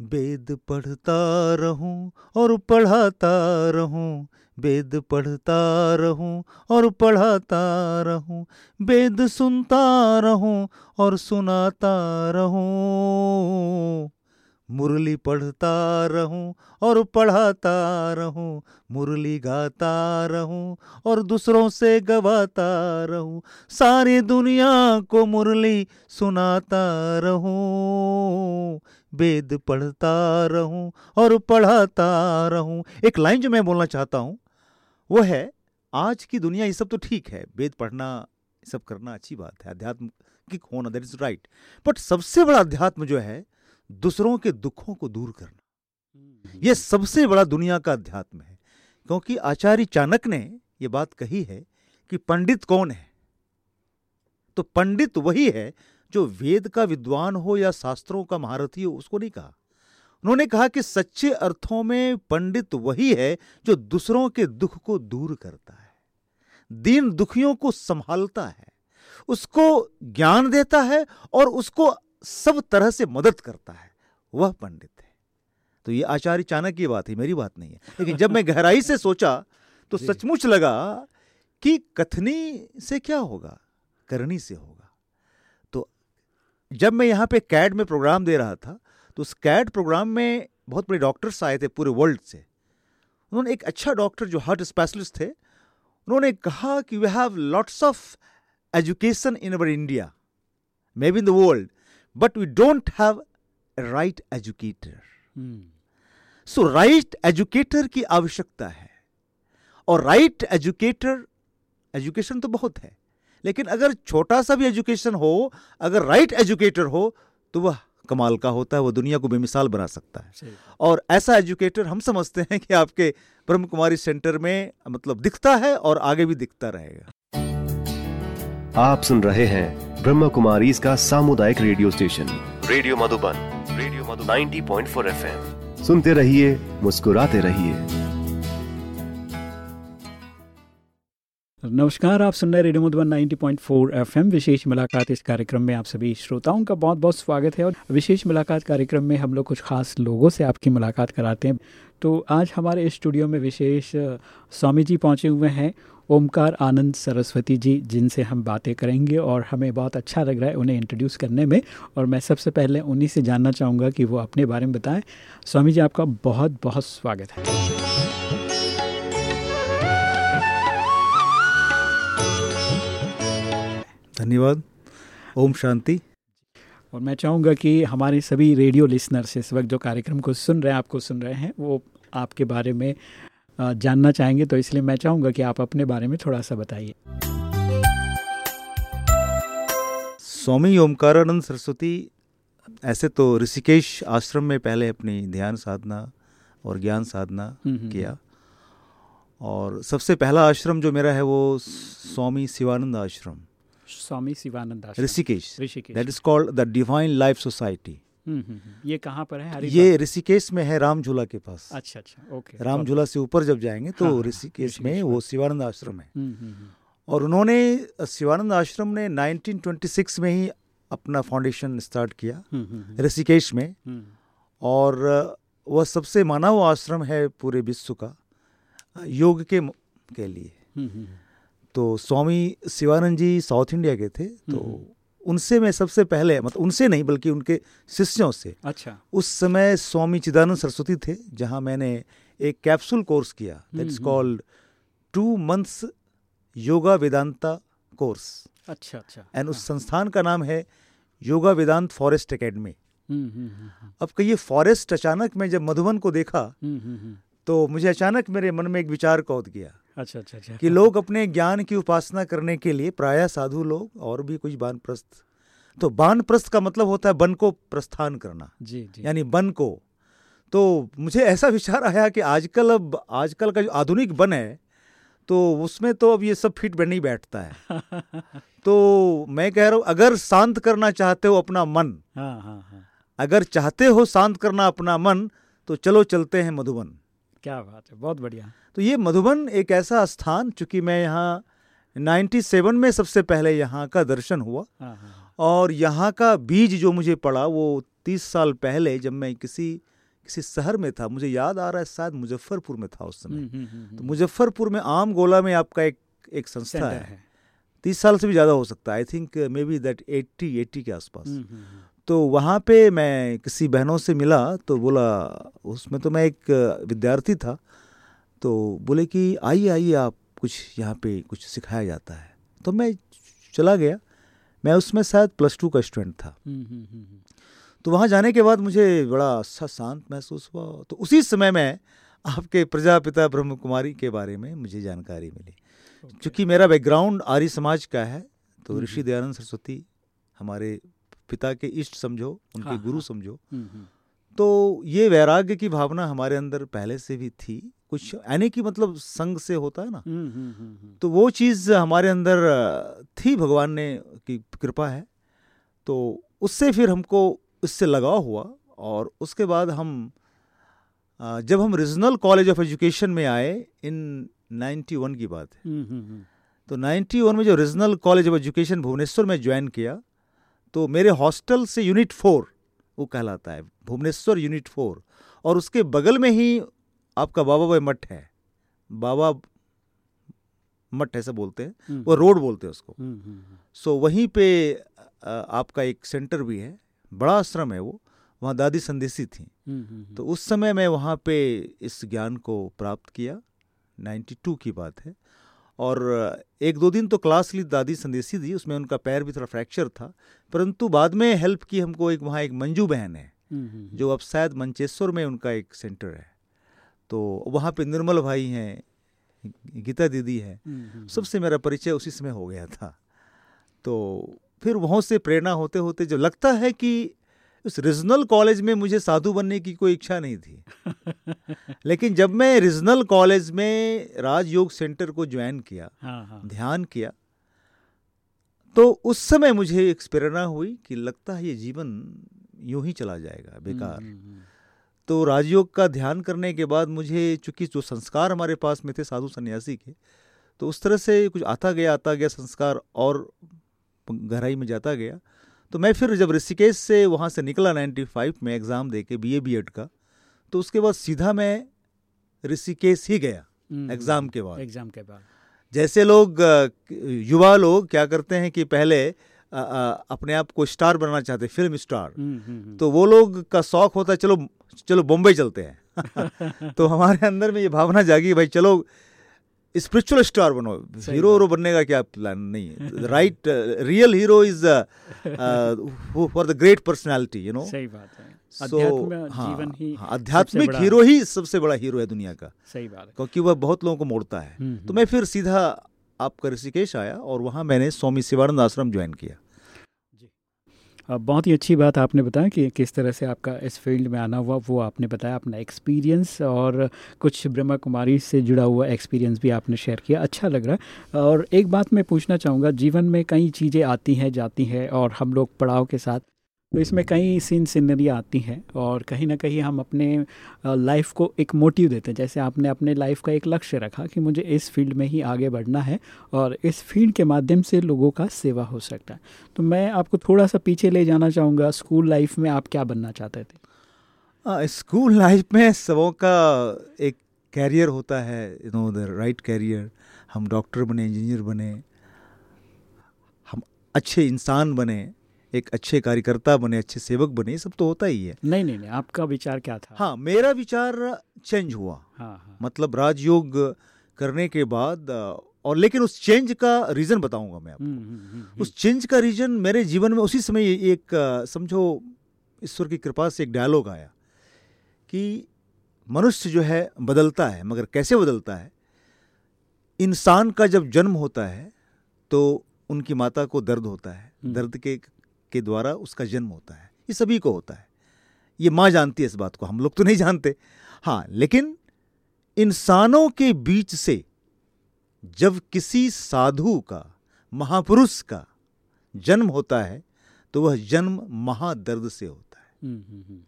वेद पढ़ता रहूँ और पढ़ाता रहूँ वेद पढ़ता रहूँ और पढ़ाता रहूँ वेद सुनता रहूँ और सुनाता रहूँ। मुरली पढ़ता रहूँ और पढ़ाता रहूँ, मुरली गाता रहूँ और दूसरों से गवाता रहूँ, सारी दुनिया को मुरली सुनाता रहूँ। वेद पढ़ता रहूँ और पढ़ाता रहूँ। एक लाइन जो मैं बोलना चाहता हूँ, वो है, आज की दुनिया ये सब तो ठीक है, वेद पढ़ना सब करना अच्छी बात है अध्यात्म होना दैट इज़ राइट बट सबसे बड़ा अध्यात्म जो है दूसरों के दुखों को दूर करना। यह सबसे बड़ा दुनिया का अध्यात्म है क्योंकि आचार्य चाणक ने यह बात कही है कि पंडित कौन है? तो पंडित वही है जो वेद का विद्वान हो या शास्त्रों का महारथी हो उसको नहीं कहा। उन्होंने कहा कि सच्चे अर्थों में पंडित वही है जो दूसरों के दुख को दूर करता है दीन दुखियों को संभालता है उसको ज्ञान देता है और उसको सब तरह से मदद करता है। वह पंडित है। तो ये आचार्य चाणक्य की बात है मेरी बात नहीं है। लेकिन जब मैं गहराई से सोचा तो सचमुच लगा कि कथनी से क्या होगा? करनी से होगा। तो जब मैं यहाँ पे कैड में प्रोग्राम दे रहा था तो उस कैड प्रोग्राम में बहुत बड़े डॉक्टर्स आए थे पूरे वर्ल्ड से। उन्होंने एक अच्छा डॉक्टर जो हार्ट स्पेशलिस्ट थे उन्होंने कहा कि we have lots of education in our India maybe in the world but we don't have a right educator. So right educator की आवश्यकता है. और राइट एजुकेटर एजुकेशन तो बहुत है. लेकिन अगर छोटा सा भी एजुकेशन हो अगर राइट right एजुकेटर हो तो वह कमाल का होता है वो दुनिया को बेमिसाल बना सकता है. और ऐसा एजुकेटर हम समझते हैं कि आपके ब्रह्म कुमारी सेंटर में मतलब दिखता है और आगे भी दिखता रहेगा. आप सुन रहे हैं ब्रह्म कुमारी इसका सामुदायिक radio station. Radio Madhuban radio Madhu 90.4 FM. सुनते रहिए मुस्कुराते रहिए। नमस्कार आप सुन रहे रेडियो मधुबन 90.4 एफएम। विशेष मुलाकात इस कार्यक्रम में आप सभी श्रोताओं का बहुत बहुत स्वागत है और विशेष मुलाकात कार्यक्रम में हम लोग कुछ खास लोगों से आपकी मुलाकात कराते हैं। तो आज हमारे स्टूडियो में विशेष स्वामी जी पहुँचे हुए हैं ओमकार आनंद सरस्वती जी जिनसे हम बातें करेंगे और हमें बहुत अच्छा लग रहा है उन्हें इंट्रोड्यूस करने में। और मैं सबसे पहले उन्हीं से जानना चाहूँगा कि वो अपने बारे में बताएँ। स्वामी जी आपका बहुत बहुत स्वागत है। धन्यवाद। ओम शांति। और मैं चाहूँगा कि हमारे सभी रेडियो लिसनर्स इस वक्त जो कार्यक्रम को सुन रहे हैं आपको सुन रहे हैं वो आपके बारे में जानना चाहेंगे तो इसलिए मैं चाहूँगा कि आप अपने बारे में थोड़ा सा बताइए। स्वामी ओमकारानंद सरस्वती ऐसे तो ऋषिकेश आश्रम में पहले अपनी ध्यान साधना और ज्ञान साधना हम्म, हम्म, किया। हम्म। और सबसे पहला आश्रम जो मेरा है वो Swami Shivanand Ashram. Swami Shivanand Rishikesh. Rishikesh. That is called the divine life society. ये कहाँ पर है? ये ऋषिकेश में है राम झूला के पास। अच्छा अच्छा ओके राम झूला से ऊपर जब जाएँगे तो हाँ, हाँ ऋषिकेश में वो शिवानंद आश्रम है। और उन्होंने शिवानंद आश्रम ने 1926 में ही अपना फाउंडेशन स्टार्ट किया ऋषिकेश में। और वह सबसे माना हुआ आश्रम है पूरे विश्व का योग के के लिए। तो स्वामी शिवानंद जी साउथ इंडिया के थे तो उनसे मैं सबसे पहले मतलब उनसे नहीं बल्कि उनके शिष्यों से। अच्छा। उस समय स्वामी चिदानंद सरस्वती थे जहाँ मैंने एक कैप्सूल कोर्स किया। That is called two months yoga Vedanta course अच्छा अच्छा। एंड उस हाँ। संस्थान का नाम है योगा वेदांत फॉरेस्ट एकेडमी अब कहिए फॉरेस्ट अचानक मैं जब मधुबन को देखा हम्म, हम्म, हम्म। तो मुझे अचानक मेरे मन में एक विचार कौद गया अच्छा अच्छा अच्छा। कि लोग अपने ज्ञान की उपासना करने के लिए प्राय साधु लोग और भी कुछ बानप्रस्थ तो बानप्रस्थ का मतलब होता है वन को प्रस्थान करना। जी जी। यानी वन को। तो मुझे ऐसा विचार आया कि आजकल अब आजकल का जो आधुनिक वन है तो उसमें तो अब ये सब फिट में नहीं बैठता है। तो मैं कह रहा हूँ अगर शांत करना चाहते हो अपना मन हाँ हाँ हाँ। अगर चाहते हो शांत करना अपना मन तो चलो चलते हैं मधुबन। क्या बात है बहुत बढ़िया। तो ये मधुबन एक ऐसा स्थान चूँकि मैं यहाँ 97 में सबसे पहले यहाँ का दर्शन हुआ। हाँ, हाँ, हाँ। और यहाँ का बीज जो मुझे पड़ा वो तीस साल पहले जब मैं किसी किसी शहर में था मुझे याद आ रहा है शायद मुजफ्फरपुर में था उस समय। तो मुजफ्फरपुर में आम गोला में आपका एक एक संस्था है, है। तीस साल से भी ज़्यादा हो सकता है। I think maybe that eighty eighty के आसपास। तो वहाँ पे मैं किसी बहनों से मिला तो बोला उसमें तो मैं एक विद्यार्थी था। तो बोले कि आइए आइए आप कुछ यहाँ पे कुछ सिखाया जाता है। तो मैं चला गया। मैं उसमें शायद प्लस टू का स्टूडेंट था। तो वहाँ जाने के बाद मुझे बड़ा अच्छा शांत महसूस हुआ। तो उसी समय में आपके प्रजापिता ब्रह्म कुमारी के बारे में मुझे जानकारी मिली। क्योंकि मेरा बैकग्राउंड आर्य समाज का है तो ऋषि दयानंद सरस्वती हमारे पिता के इष्ट समझो उनके हाँ, गुरु हाँ। समझो तो ये वैराग्य की भावना हमारे अंदर पहले से भी थी। कुछ यानी कि मतलब संग से होता है ना। तो वो चीज़ हमारे अंदर थी भगवान ने की कृपा है। तो उससे फिर हमको इससे लगाव हुआ और उसके बाद हम जब हम रीजनल कॉलेज ऑफ़ एजुकेशन में आए इन 91 की बात है। तो 91 में जो regional college of education Bhubaneswar में ज्वाइन किया तो मेरे हॉस्टल से यूनिट फोर वो कहलाता है भुवनेश्वर यूनिट फोर और उसके बगल में ही आपका बाबा भाई मठ है। बाबा मठ ऐसा बोलते हैं। हम्म, वो रोड बोलते हैं उसको। हम्म, हम्म, सो वहीं पे आपका एक सेंटर भी है। बड़ा आश्रम है वो। वहाँ दादी संदेशी थी। तो उस समय मैं वहाँ पे इस ज्ञान को प्राप्त किया। 92 की बात है। और एक दो दिन तो क्लास ली दादी संदेशी दी। उसमें उनका पैर भी थोड़ा फ्रैक्चर था। परंतु बाद में हेल्प की हमको एक वहाँ एक मंजू बहन है। हम्म, हम्म, हम्म। जो अब शायद मंचेश्वर में उनका एक सेंटर है। तो वहाँ पे निर्मल भाई हैं गीता दीदी है। सबसे मेरा परिचय उसी समय हो गया था। तो फिर वहाँ से प्रेरणा होते होते जो लगता है कि उस रीजनल कॉलेज में मुझे साधु बनने की कोई इच्छा नहीं थी। लेकिन जब मैं रीजनल कॉलेज में राजयोग सेंटर को ज्वाइन किया हाँ, हाँ। ध्यान किया तो उस समय मुझे एक प्रेरणा हुई कि लगता है ये जीवन यूँ ही चला जाएगा बेकार। हम्म, हम्म, हम्म। तो राजयोग का ध्यान करने के बाद मुझे चूँकि जो संस्कार हमारे पास में थे साधु सन्यासी के तो उस तरह से कुछ आता गया आता गया संस्कार और गहराई में जाता गया। तो मैं फिर जब ऋषिकेश से वहाँ से निकला 95 में एग्ज़ाम दे के बी ए बी एड का तो उसके बाद सीधा मैं ऋषिकेश ही गया एग्ज़ाम हम्म, के बाद। एग्ज़ाम के बाद। जैसे लोग युवा लोग क्या करते हैं कि पहले आ, आ, अपने आप को स्टार बनाना चाहते फ़िल्म स्टार। हम्म, हम्म, तो वो लोग का शौक होता है चलो चलो बॉम्बे चलते हैं। तो हमारे अंदर में ये भावना जागी भाई चलो स्पिरिचुअल स्टार बनो। हीरो हीरो बनने का क्या प्लान नहीं है right real hero is for the great personality you know सही बात है। So, हाँ, जीवन ही हाँ, आध्यात्मिक हीरो ही सबसे बड़ा हीरो है दुनिया का। सही बात है। क्योंकि वह बहुत लोगों को मोड़ता है। हम्म, तो मैं फिर सीधा आपका ऋषिकेश आया और वहाँ मैंने स्वामी शिवानंद आश्रम ज्वाइन किया। बहुत ही अच्छी बात आपने बताया कि किस तरह से आपका इस फ़ील्ड में आना हुआ, वो आपने बताया, अपना एक्सपीरियंस और कुछ ब्रह्मा कुमारी से जुड़ा हुआ एक्सपीरियंस भी आपने शेयर किया। अच्छा लग रहा है। और एक बात मैं पूछना चाहूँगा, जीवन में कई चीज़ें आती हैं, जाती हैं और हम लोग पड़ाव के साथ तो इसमें कई सीन सीनरी आती हैं और कहीं ना कहीं हम अपने लाइफ को एक मोटिव देते हैं। जैसे आपने अपने लाइफ का एक लक्ष्य रखा कि मुझे इस फ़ील्ड में ही आगे बढ़ना है और इस फ़ील्ड के माध्यम से लोगों का सेवा हो सकता है। तो मैं आपको थोड़ा सा पीछे ले जाना चाहूँगा स्कूल लाइफ में आप क्या बनना चाहते थे? स्कूल लाइफ में सबों का एक कैरियर होता है you know the right career हम डॉक्टर बने इंजीनियर बने, हम अच्छे इंसान बने एक अच्छे कार्यकर्ता बने अच्छे सेवक बने सब तो होता ही है। नहीं नहीं नहीं आपका विचार क्या था? हाँ मेरा विचार चेंज हुआ। हाँ, हाँ. मतलब राजयोग करने के बाद और लेकिन उस चेंज का रीजन बताऊँगा मैं आपको। हम्म, हम्म, हम्म, उस चेंज का रीजन मेरे जीवन में उसी समय एक समझो ईश्वर की कृपा से एक डायलॉग आया कि मनुष्य जो है बदलता है मगर कैसे बदलता है? इंसान का जब जन्म होता है तो उनकी माता को दर्द होता है। दर्द के के द्वारा उसका जन्म होता है। ये सभी को होता है। ये माँ जानती है इस बात को। हम लोग तो नहीं जानते। हाँ लेकिन इंसानों के बीच से जब किसी साधु का महापुरुष का जन्म होता है तो वह जन्म महादर्द से होता है। हम्म, हम्म, हम्म।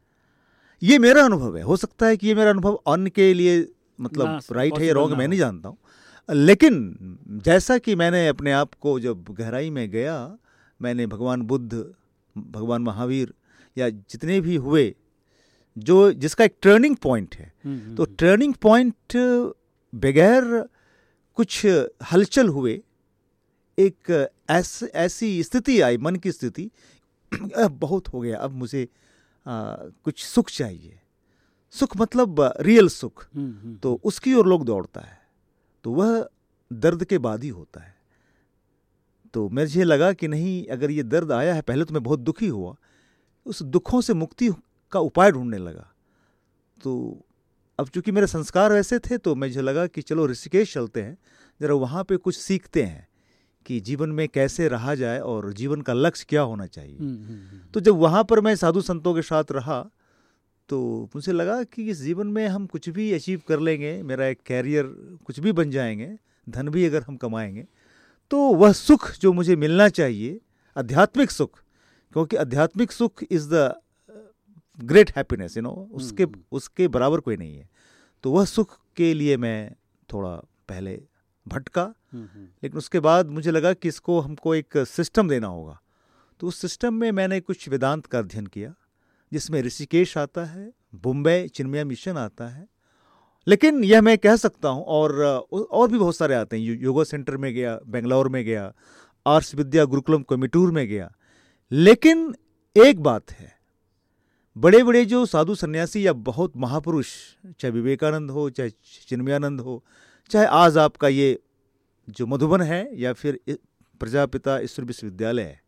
ये मेरा अनुभव है। हो सकता है कि ये मेरा अनुभव अन्य के लिए मतलब राइट है या रॉन्ग मैं नहीं जानता हूँ। लेकिन जैसा कि मैंने अपने आप को जब गहराई में गया मैंने भगवान बुद्ध भगवान महावीर या जितने भी हुए जो जिसका एक टर्निंग पॉइंट है। हम्म, तो टर्निंग पॉइंट बगैर कुछ हलचल हुए एक ऐस, ऐसी स्थिति आई मन की स्थिति अब बहुत हो गया। अब मुझे आ, कुछ सुख चाहिए। सुख मतलब रियल सुख। हम्म, हम्म, तो उसकी ओर लोग दौड़ता है। तो वह दर्द के बाद ही होता है। तो मुझे लगा कि नहीं अगर ये दर्द आया है पहले तो मैं बहुत दुखी हुआ। उस दुखों से मुक्ति का उपाय ढूँढने लगा। तो अब चूँकि मेरे संस्कार वैसे थे तो मुझे लगा कि चलो ऋषिकेश चलते हैं ज़रा वहाँ पे कुछ सीखते हैं कि जीवन में कैसे रहा जाए और जीवन का लक्ष्य क्या होना चाहिए। हम्म, हम्म, हम्म, तो जब वहाँ पर मैं साधु संतों के साथ रहा तो मुझे लगा कि इस जीवन में हम कुछ भी अचीव कर लेंगे मेरा एक कैरियर कुछ भी बन जाएँगे धन भी अगर हम कमाएँगे तो वह सुख जो मुझे मिलना चाहिए आध्यात्मिक सुख क्योंकि आध्यात्मिक सुख is the great happiness you know उसके हम्म। उसके बराबर कोई नहीं है। तो वह सुख के लिए मैं थोड़ा पहले भटका हम्म, हम्म, लेकिन उसके बाद मुझे लगा कि इसको हमको एक सिस्टम देना होगा। तो उस सिस्टम में मैंने कुछ वेदांत का अध्ययन किया जिसमें ऋषिकेश आता है बम्बई चिन्मया मिशन आता है लेकिन यह मैं कह सकता हूँ, और और भी बहुत सारे आते हैं योगा सेंटर में गया, बेंगलोर में गया, आर्ट्स विद्या गुरुकुलम कोमिटूर में गया। लेकिन एक बात है बड़े बड़े जो साधु सन्यासी या बहुत महापुरुष, चाहे विवेकानंद हो, चाहे चिन्मयानंद हो, चाहे आज आपका ये जो मधुबन है या फिर प्रजापिता ईश्वर विश्वविद्यालय है,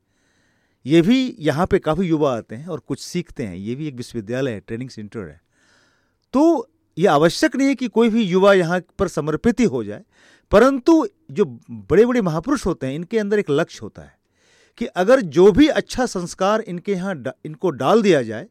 ये भी यहाँ पे काफ़ी युवा आते हैं और कुछ सीखते हैं, ये भी एक विश्वविद्यालय है, ट्रेनिंग सेंटर है। तो ये आवश्यक नहीं है कि कोई भी युवा यहाँ पर समर्पित ही हो जाए परंतु जो बड़े बड़े महापुरुष होते हैं इनके अंदर एक लक्ष्य होता है कि अगर जो भी अच्छा संस्कार इनके यहाँ डा- इनको डाल दिया जाए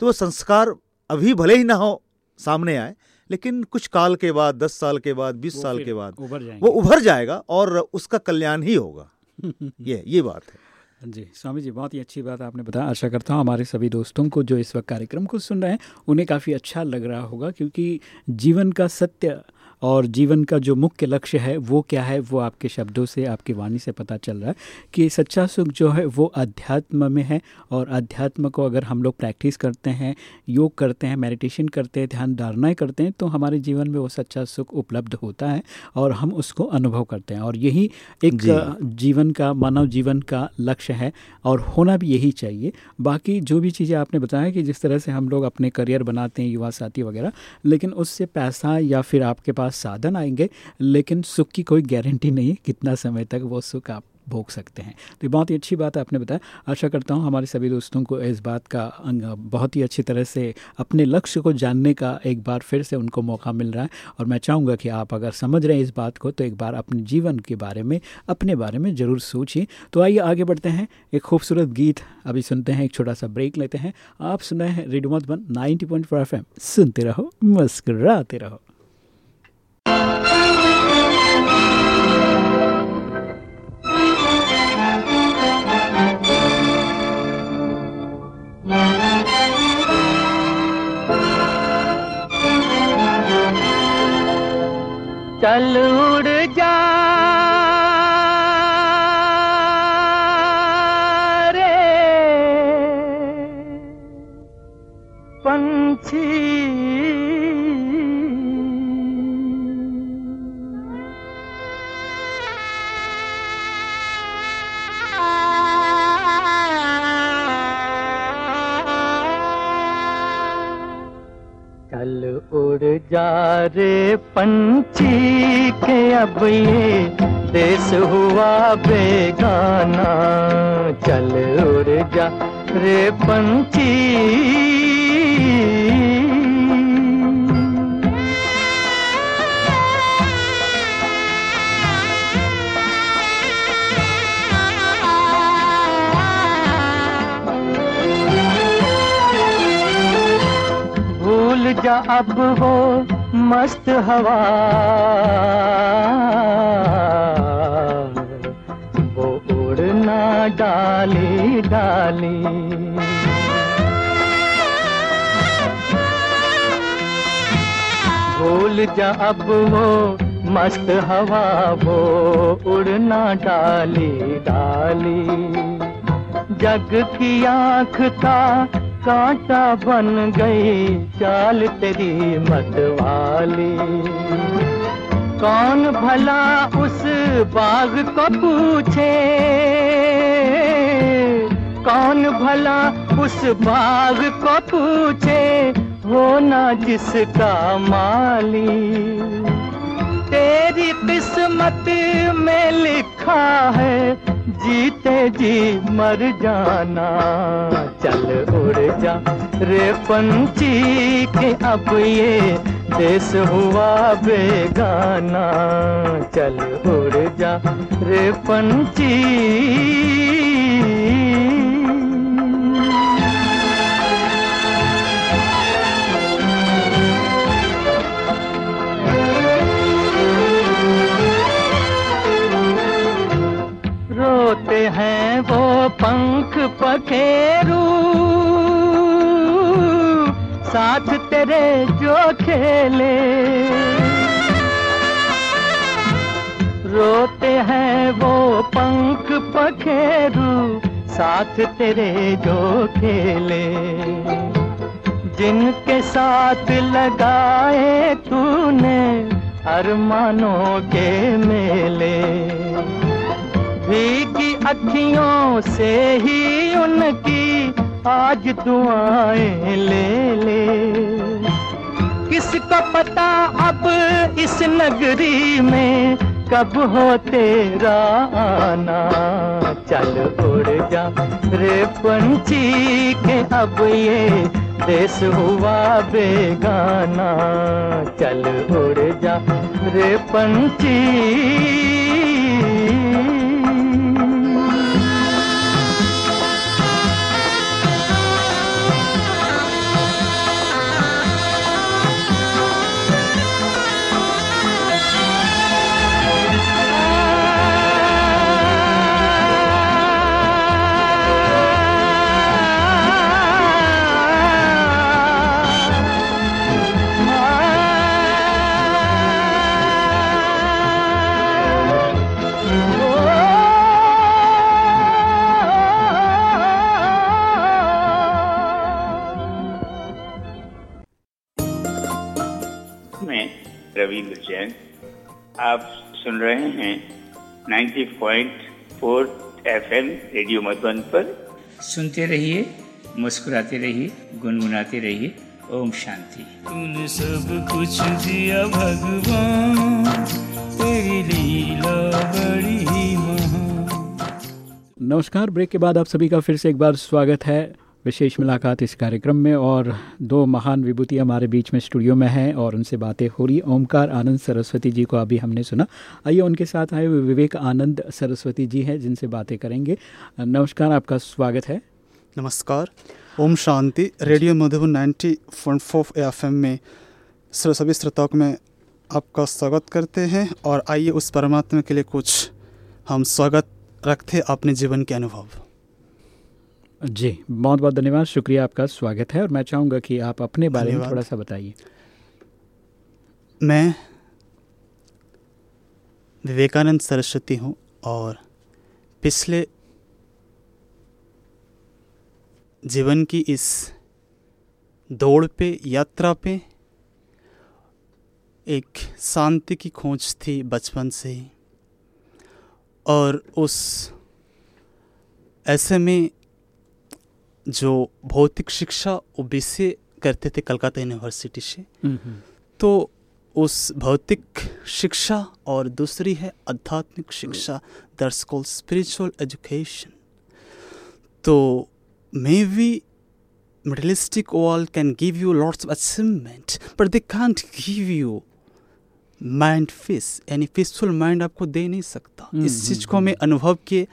तो वह संस्कार अभी भले ही ना हो सामने आए लेकिन कुछ काल के बाद दस साल के बाद बीस साल के बाद उभर वो उभर जाएगा और उसका कल्याण ही होगा। ये ये बात है। जी, स्वामी जी, बहुत ही अच्छी बात आपने बताया। आशा करता हूँ हमारे सभी दोस्तों को जो इस वक्त कार्यक्रम को सुन रहे हैं, उन्हें काफ़ी अच्छा लग रहा होगा, क्योंकि जीवन का सत्य और जीवन का जो मुख्य लक्ष्य है वो क्या है? वो आपके शब्दों से आपकी वाणी से पता चल रहा है कि सच्चा सुख जो है वो अध्यात्म में है और अध्यात्म को अगर हम लोग प्रैक्टिस करते हैं योग करते हैं मेडिटेशन करते हैं ध्यान धारणाएँ करते हैं तो हमारे जीवन में वो सच्चा सुख उपलब्ध होता है और हम उसको अनुभव करते हैं। और यही एक जी। जीवन का मानव जीवन का लक्ष्य है और होना भी यही चाहिए। बाकी जो भी चीज़ें आपने बताया कि जिस तरह से हम लोग अपने करियर बनाते हैं युवा साथी वगैरह लेकिन उससे पैसा या फिर आपके पास साधन आएँगे, लेकिन सुख की कोई गारंटी नहीं है कितना समय तक वो सुख आप भोग सकते हैं। तो बहुत ही अच्छी बात आपने बताया। आशा करता हूँ हमारे सभी दोस्तों को इस बात का अंग बहुत ही अच्छी तरह से अपने लक्ष्य को जानने का एक बार फिर से उनको मौका मिल रहा है। और मैं चाहूँगा कि आप अगर समझ रहे हैं इस बात को तो एक बार अपने जीवन के बारे में, अपने बारे में ज़रूर सोचिए। तो आइए आगे बढ़ते हैं। एक खूबसूरत गीत अभी सुनते हैं, एक छोटा सा ब्रेक लेते हैं। आप सुन रहे हैं रेडियो मधुबन 90.4 पॉइंट सुनते रहो, मुस्कुराते रहो। चल उड़ जा रे पंछी के अब ये देश हुआ बेगाना। चल उड़ जा रे पंछी। जा अब वो मस्त हवा। वो उड़ना डाली डाली। भूल जा अब वो मस्त हवा, वो उड़ना डाली डाली। जग की आँख था कांटा बन गई, चाल तेरी मतवाली कौन भला उस बाग को पूछे? कौन भला उस बाग को पूछे? हो ना जिसका माली। तेरी किस्मत में लिखा है, जीते जी मर जाना, चल उड़ जा। रे पंछी के अब ये देश हुआ बेगाना। चल उड़ जा रे पंछी। रोते हैं वो पंख पखेरू। साथ तेरे जो खेले। रोते हैं वो पंख पखेरू, साथ तेरे जो खेले। जिनके साथ लगाए तूने अरमानों के मेले। भीगी अखियों से ही उनकी आज दुआएँ ले ले। किसको पता अब इस नगरी में कब हो तेरा आना? चल उड़ जा रे पंछी के, अब ये देश हुआ बेगाना। चल उड़ जा रे पंछी। 90.4 एफएम रेडियो मधुबन पर। सुनते रहिए मुस्कुराते रहिए गुनगुनाते रहिए ओम शांति। तूने सब कुछ दिया भगवान तेरी लीला बड़ी महान। नमस्कार ब्रेक के बाद आप सभी का फिर से एक बार स्वागत है। विशेष मुलाकात इस कार्यक्रम में और दो महान विभूति हमारे बीच में स्टूडियो में हैं और उनसे बातें हो रही ओमकार आनंद सरस्वती जी को अभी हमने सुना। आइए उनके साथ आए विवेक आनंद सरस्वती जी हैं, जिनसे बातें करेंगे। नमस्कार, आपका स्वागत है। नमस्कार। Om Shanti, radio Madhuban ninety 90.4 FM में श्रो- सभी श्रोताओं में आपका स्वागत करते हैं और आइए उस परमात्मा के लिए कुछ हम स्वागत रखते अपने जीवन के अनुभव। जी बहुत बहुत धन्यवाद। शुक्रिया आपका स्वागत है और मैं चाहूँगा कि आप अपने बारे में थोड़ा सा बताइए। मैं विवेकानंद सरस्वती हूँ और पिछले जीवन की इस दौड़ पे यात्रा पे एक शांति की खोज थी बचपन से ही। और उस ऐसे में जो भौतिक शिक्षा वो विषय करते थे कलकत्ता यूनिवर्सिटी से तो उस भौतिक शिक्षा और दूसरी है आध्यात्मिक शिक्षा दर्स कॉल्ड स्पिरिचुअल एजुकेशन तो may we materialistic world can give you lots of achievement but they can't give you mind peace. यानी peaceful mind आपको दे नहीं सकता। इस चीज़ को मैं अनुभव किए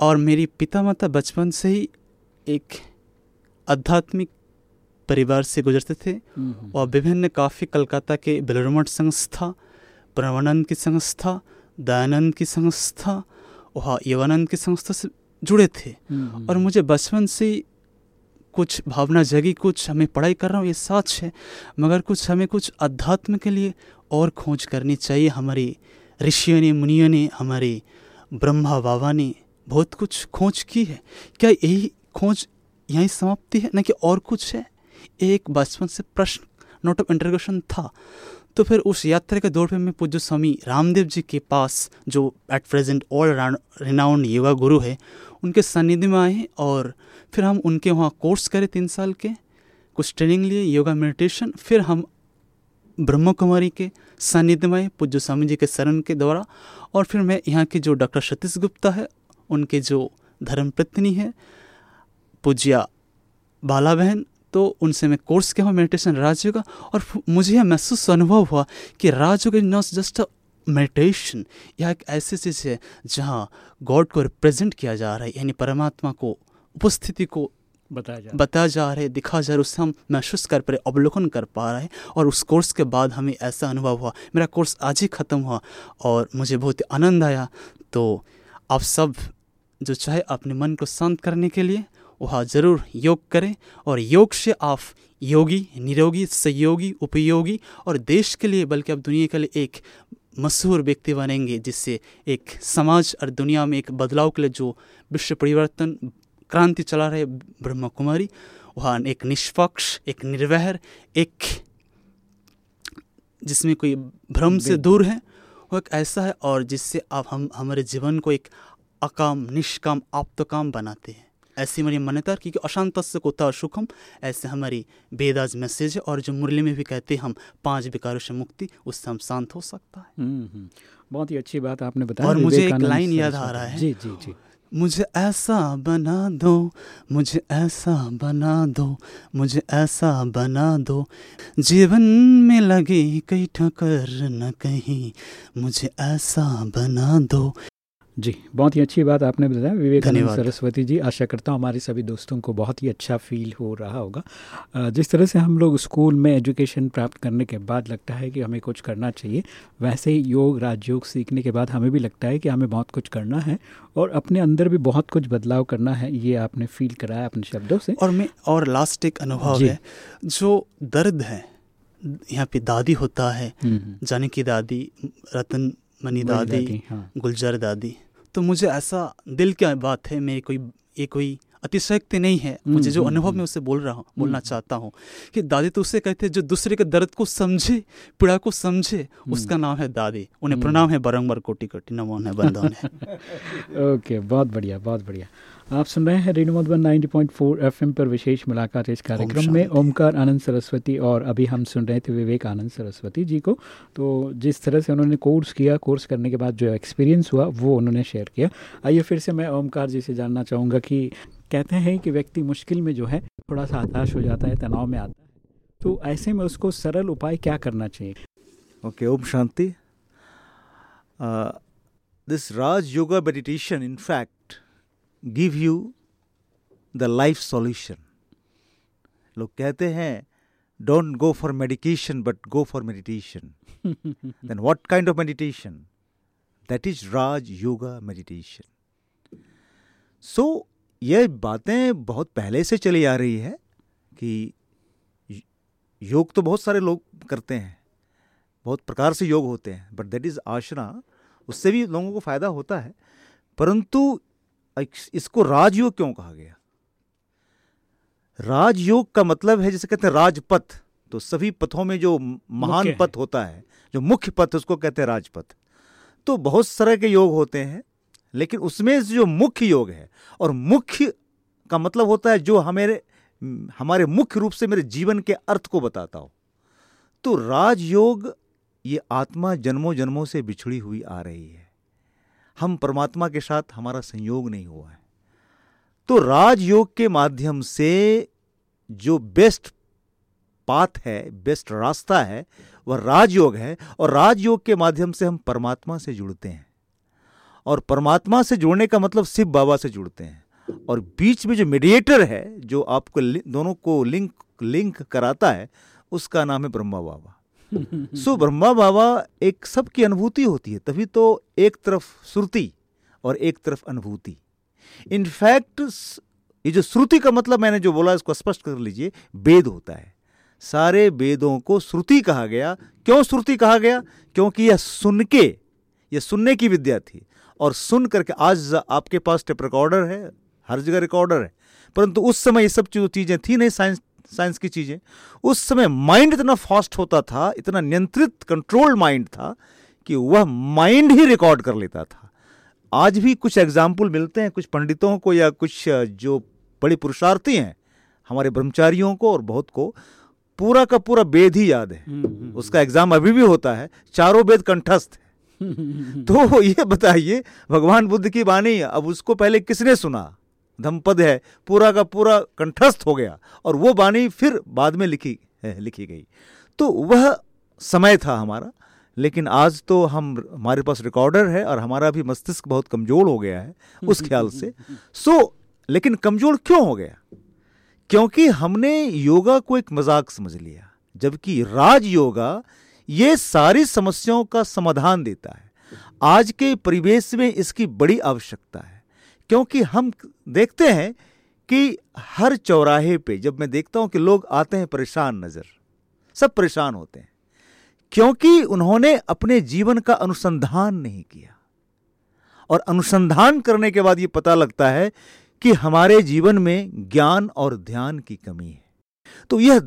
और मेरी पिता माता बचपन से ही एक आध्यात्मिक परिवार से गुजरते थे और विभिन्न काफ़ी कलकत्ता के बेलरमठ संस्था ब्रह्मानंद की संस्था दयानंद की संस्था वहाँ यवानंद की संस्था से जुड़े थे। और मुझे बचपन से कुछ भावना जगी कुछ हमें पढ़ाई कर रहा हूँ ये सच है मगर कुछ हमें कुछ अध्यात्म के लिए और खोज करनी चाहिए। हमारी ऋषियों ने मुनियों ने हमारे ब्रह्मा बाबा ने बहुत कुछ खोज की है। क्या यही खोज यहीं समाप्ति है, ना कि और कुछ है। एक बचपन से प्रश्न नोट ऑफ़ इंटरगेशन था। तो फिर उस यात्रा के दौर पे मैं पूज्य स्वामी रामदेव जी के पास, जो at present all renowned yoga guru है, उनके सानिध्य में आए और फिर हम उनके वहाँ कोर्स करे तीन साल के, कुछ ट्रेनिंग लिए योगा मेडिटेशन फिर हम ब्रह्म कुमारी के सानिध्य में पूज्य स्वामी जी के शरण के द्वारा। और फिर मैं यहाँ के जो डॉक्टर सतीश गुप्ता है, उनके जो धर्म पत्नी है पूज्या बाला बहन तो उनसे मैं कोर्स किया हूँ मेडिटेशन राजयोग का और मुझे यह महसूस अनुभव हुआ कि Rajyoga is not just a meditation यह एक ऐसी चीज़ है जहाँ गॉड को रिप्रेजेंट किया जा रहा है यानी परमात्मा को उपस्थिति को बताया जा बताया जा रहा है दिखा जा रहा है उससे हम महसूस कर पा रहे अवलोकन कर पा रहे हैं और उस कोर्स के बाद हमें ऐसा अनुभव हुआ। मेरा कोर्स आज ही ख़त्म हुआ और मुझे बहुत ही आनंद आया। तो आप सब जो चाहे अपने मन को शांत करने के लिए वह ज़रूर योग करें और योग से आप योगी निरोगी सहयोगी उपयोगी और देश के लिए बल्कि आप दुनिया के लिए एक मशहूर व्यक्ति बनेंगे जिससे एक समाज और दुनिया में एक बदलाव के लिए जो विश्व परिवर्तन क्रांति चला रहे ब्रह्मा कुमारी वहाँ एक निष्पक्ष एक निर्वहर एक जिसमें कोई भ्रम से दूर है वो एक ऐसा है और जिससे आप हम हमारे जीवन को एक अकाम निष्काम आप्तकाम बनाते हैं। ऐसी हमारी मान्यता क्योंकि अशांत से कोता सुखम ऐसे हमारी वेदाज मैसेज है और जो मुरली में भी कहते हैं हम पाँच विकारों से मुक्ति उससे हम शांत हो सकता है। हम्म, हम्म। बहुत ही अच्छी बात आपने बताया और मुझे एक लाइन याद आ रहा है। जी जी जी। मुझे ऐसा बना दो मुझे ऐसा बना दो मुझे ऐसा बना दो। जीवन में लगे कई ठकर न कहीं मुझे ऐसा बना दो। जी बहुत ही अच्छी बात आपने बताया विवेकानंद। सरस्वती जी आशा करता हूँ हमारे सभी दोस्तों को बहुत ही अच्छा फील हो रहा होगा जिस तरह से हम लोग स्कूल में एजुकेशन प्राप्त करने के बाद लगता है कि हमें कुछ करना चाहिए वैसे ही योग राजयोग सीखने के बाद हमें भी लगता है कि हमें बहुत कुछ करना है और अपने अंदर भी बहुत कुछ बदलाव करना है ये आपने फील कराया अपने शब्दों से और मैं और लास्ट एक अनुभव है जो दर्द है यहाँ पे दादी होता है हम्म, हम्म। जाने की दादी रतन मनी दादी दादी, हाँ। गुलजार दादी तो मुझे ऐसा दिल की बात है मेरी कोई ये कोई अतिशयोक्ति नहीं है। मुझे जो हम्म, अनुभव हम्म। मैं उससे बोल रहा हूँ बोलना चाहता हूँ कि दादी तो उससे कहते हैं जो दूसरे के दर्द को समझे पीड़ा को समझे उसका नाम है दादी। उन्हें प्रणाम है बारंबार कोटि कोटि नमन है बंधन है ओके बहुत बढ़िया बहुत बढ़िया। आप सुन रहे हैं रेडियो मधुबन 90.4 एफएम पर विशेष मुलाकात इस कार्यक्रम में ओमकार आनंद सरस्वती और अभी हम सुन रहे थे विवेक आनंद सरस्वती जी को। तो जिस तरह से उन्होंने कोर्स किया कोर्स करने के बाद जो एक्सपीरियंस हुआ वो उन्होंने शेयर किया। आइए फिर से मैं ओमकार जी से जानना चाहूँगा कि कहते हैं कि व्यक्ति मुश्किल में जो है थोड़ा सा हताश हो जाता है तनाव में आता है। तो ऐसे में उसको सरल उपाय क्या करना चाहिए? Okay Om Shanti. This Raj yoga meditation in fact give you the life solution लोग कहते हैं don't go for medication but go for meditation then what kind of meditation that is Raj yoga meditation so ये बातें बहुत पहले से चली आ रही है कि योग तो बहुत सारे लोग करते हैं बहुत प्रकार से योग होते हैं बट दैट इज़ आशना उससे भी लोगों को फ़ायदा होता है परंतु इसको राजयोग क्यों कहा गया? राजयोग का मतलब है जैसे कहते हैं राजपथ तो सभी पथों में जो महान पथ होता है जो मुख्य पथ उसको कहते हैं राजपथ। तो बहुत तरह के योग होते हैं लेकिन उसमें जो मुख्य योग है, और मुख्य का मतलब होता है जो हमारे हमारे मुख्य रूप से मेरे जीवन के अर्थ को बताता हो। तो राजयोग ये आत्मा जन्मों जन्मों से बिछड़ी हुई आ रही है। हम परमात्मा के साथ हमारा संयोग नहीं हुआ है। तो राजयोग के माध्यम से जो बेस्ट पाथ है बेस्ट रास्ता है, वह राजयोग है, और राजयोग के माध्यम से हम परमात्मा से जुड़ते हैं। और परमात्मा से जुड़ने का मतलब शिव बाबा से जुड़ते हैं। और बीच में जो मीडिएटर है जो आपको दोनों को लिंक लिंक कराता है उसका नाम है ब्रह्मा बाबा। सो ब्रह्मा बाबा एक सबकी अनुभूति होती है तभी तो एक तरफ़ श्रुति और एक तरफ़ अनुभूति। इनफैक्ट ये जो श्रुति का मतलब मैंने जो बोला इसको स्पष्ट कर लीजिए वेद होता है। सारे वेदों को श्रुति कहा गया। क्यों श्रुति कहा गया? क्योंकि यह सुन के यह सुनने की विद्या थी। और सुन करके आज आपके पास टेप रिकॉर्डर है हर जगह रिकॉर्डर है। परंतु उस समय ये सब चीज़ें थी नहीं साइंस साइंस की चीज़ें। उस समय माइंड इतना फास्ट होता था इतना नियंत्रित कंट्रोल्ड माइंड था कि वह माइंड ही रिकॉर्ड कर लेता था। आज भी कुछ एग्ज़ाम्पल मिलते हैं कुछ पंडितों को या कुछ जो बड़े पुरुषार्थी हैं हमारे ब्रह्मचारियों को और बहुत को पूरा का पूरा वेद ही याद है। उसका एग्ज़ाम अभी भी होता है चारों वेद कंठस्थ है। तो ये बताइए भगवान बुद्ध की वाणी अब उसको पहले किसने सुना? धमपद है पूरा का पूरा कंठस्थ हो गया और वो वाणी फिर बाद में लिखी है लिखी गई। तो वह समय था हमारा लेकिन आज तो हम हमारे पास रिकॉर्डर है और हमारा भी मस्तिष्क बहुत कमज़ोर हो गया है उस ख्याल से। सो लेकिन कमज़ोर क्यों हो गया? क्योंकि हमने योगा को एक मज़ाक समझ लिया जबकि राज योगा ये सारी समस्याओं का समाधान देता है। आज के परिवेश में इसकी बड़ी आवश्यकता है, क्योंकि हम देखते हैं कि हर चौराहे पे, जब मैं देखता हूँ कि लोग आते हैं परेशान नज़र, सब परेशान होते हैं, क्योंकि उन्होंने अपने जीवन का अनुसंधान नहीं किया। और अनुसंधान करने के बाद ये पता लगता है कि हमारे जीवन में ज्ञान और ध्यान की कमी है। तो यह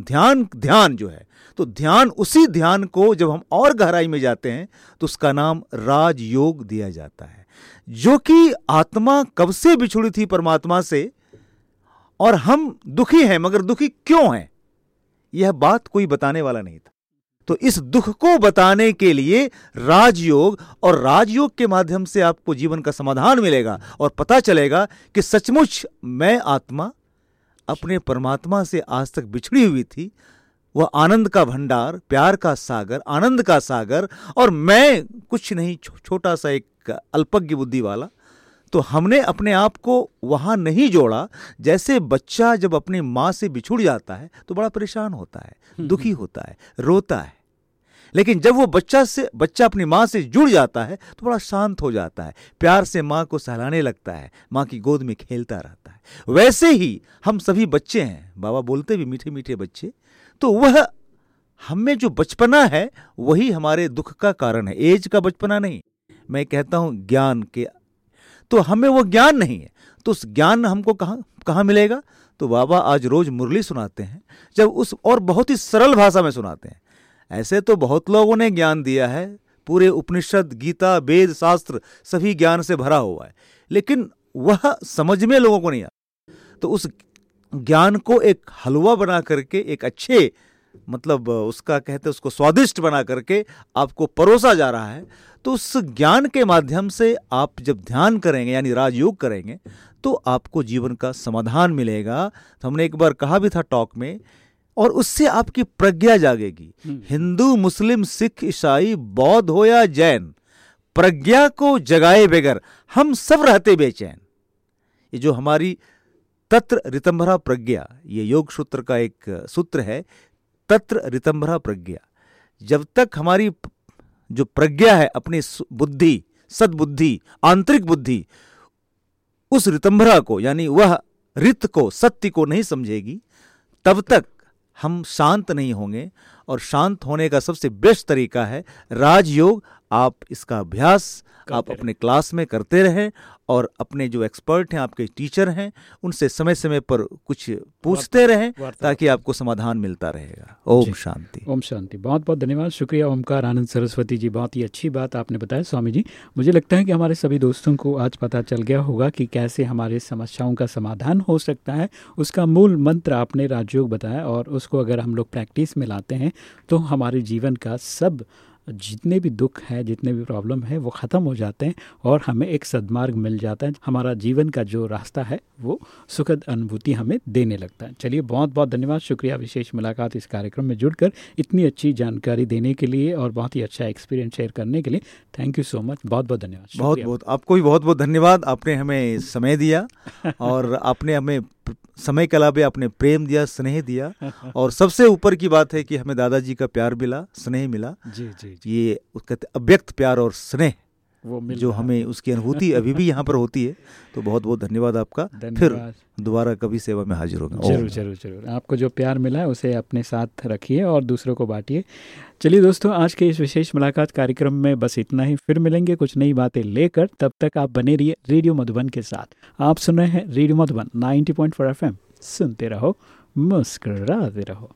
ध्यान ध्यान जो है तो ध्यान उसी ध्यान को जब हम और गहराई में जाते हैं तो उसका नाम राजयोग दिया जाता है, जो कि आत्मा कब से बिछुड़ी थी परमात्मा से, और हम दुखी हैं, मगर दुखी क्यों हैं? यह बात कोई बताने वाला नहीं था। तो इस दुख को बताने के लिए राजयोग, और राजयोग के माध्यम से आपको जीवन का समाधान मिलेगा, और पता चलेगा कि सचमुच मैं आत्मा, अपने परमात्मा से आज तक बिछड़ी हुई थी वह आनंद का भंडार प्यार का सागर आनंद का सागर और मैं कुछ नहीं छो, छोटा सा एक अल्पज्ञ बुद्धि वाला तो हमने अपने आप को वहाँ नहीं जोड़ा। जैसे बच्चा जब अपनी माँ से बिछुड़ जाता है तो बड़ा परेशान होता है दुखी होता है रोता है। लेकिन जब वो बच्चा से बच्चा अपनी माँ से जुड़ जाता है तो बड़ा शांत हो जाता है प्यार से माँ को सहलाने लगता है माँ की गोद में खेलता रहता है। वैसे ही हम सभी बच्चे हैं बाबा बोलते भी मीठे मीठे बच्चे तो वह हम में जो बचपना है, वही हमारे दुख का कारण है। एज का बचपना नहीं। मैं कहता हूँ ज्ञान के। तो हमें वो ज्ञान नहीं है। तो उस ज्ञान हमको कहाँ कहाँ मिलेगा? तो बाबा आज रोज मुरली सुनाते हैं, जब उस और बहुत ही सरल भाषा में सुनाते हैं। ऐसे तो बहुत लोगों ने ज्ञान दिया है। पूरे उपनिषद, गीता, वेद, शास्त्र सभी ज्ञान से भरा हुआ है। लेकिन वह समझ में लोगों को नहीं आता। तो उस ज्ञान को एक हलवा बना करके एक अच्छे मतलब उसका कहते उसको स्वादिष्ट बना करके आपको परोसा जा रहा है तो उस ज्ञान के माध्यम से आप जब ध्यान करेंगे यानी राजयोग करेंगे तो आपको जीवन का समाधान मिलेगा। तो हमने एक बार कहा भी था टॉक में और उससे आपकी प्रज्ञा जागेगी। हम्म। हिंदू मुस्लिम सिख ईसाई बौद्ध हो या जैन प्रज्ञा को जगाए बगैर हम सब रहते बेचैन। ये जो हमारी तत्र रितंभरा प्रज्ञा, ये योग सूत्र का एक सूत्र है, तत्र रितंभरा प्रज्ञा। जब तक हमारी जो प्रज्ञा है, अपनी बुद्धि, सद्बुद्धि, आंतरिक बुद्धि, उस रितंभरा को, यानी वह रित को, सत्य को नहीं समझेगी, तब तक हम शांत नहीं होंगे और शांत होने का सबसे बेस्ट तरीका है राजयोग आप इसका अभ्यास आप अपने क्लास में करते रहें और अपने जो एक्सपर्ट हैं आपके टीचर हैं उनसे समय समय पर कुछ पूछते रहें ताकि आपको समाधान मिलता रहेगा। ओम शांति। ओम शांति। बहुत बहुत धन्यवाद। शुक्रिया ओमकार आनंद सरस्वती जी बहुत ही अच्छी बात आपने बताया। स्वामी जी मुझे लगता है कि हमारे सभी दोस्तों को आज पता चल गया होगा कि कैसे हमारे समस्याओं का समाधान हो सकता है। उसका मूल मंत्र आपने राजयोग बताया और उसको अगर हम लोग प्रैक्टिस में लाते हैं तो हमारे जीवन का सब जितने भी दुख है जितने भी प्रॉब्लम है वो ख़त्म हो जाते हैं और हमें एक सदमार्ग मिल जाता है। हमारा जीवन का जो रास्ता है वो सुखद अनुभूति हमें देने लगता है। चलिए बहुत बहुत धन्यवाद। शुक्रिया विशेष मुलाकात इस कार्यक्रम में जुड़कर इतनी अच्छी जानकारी देने के लिए और बहुत ही अच्छा एक्सपीरियंस शेयर करने के लिए। थैंक यू सो मच बहुत बहुत धन्यवाद। बहुत बहुत आपको भी बहुत बहुत धन्यवाद। आपने हमें समय दिया और आपने हमें समय के अलावा आपने प्रेम दिया स्नेह दिया और सबसे ऊपर की बात है कि हमें दादाजी का प्यार मिला स्नेह मिला जी जी, जी। ये कहते अव्यक्त प्यार और स्नेह वो मिल जो हमें उसकी अनुभूति अभी भी यहाँ पर होती है तो बहुत बहुत धन्यवाद आपका। फिर दोबारा कभी सेवा में हाजिर होगा। ज़रूर ज़रूर ज़रूर। आपको जो प्यार मिला है उसे अपने साथ रखिए और दूसरों को बांटिए। चलिए दोस्तों आज के इस विशेष मुलाकात कार्यक्रम में बस इतना ही। फिर मिलेंगे कुछ नई बातें लेकर। तब तक आप बने रहिए रेडियो मधुबन के साथ। आप सुन रहे हैं रेडियो मधुबन 90.4 एफएम सुनते रहो मुस्कराते रहो।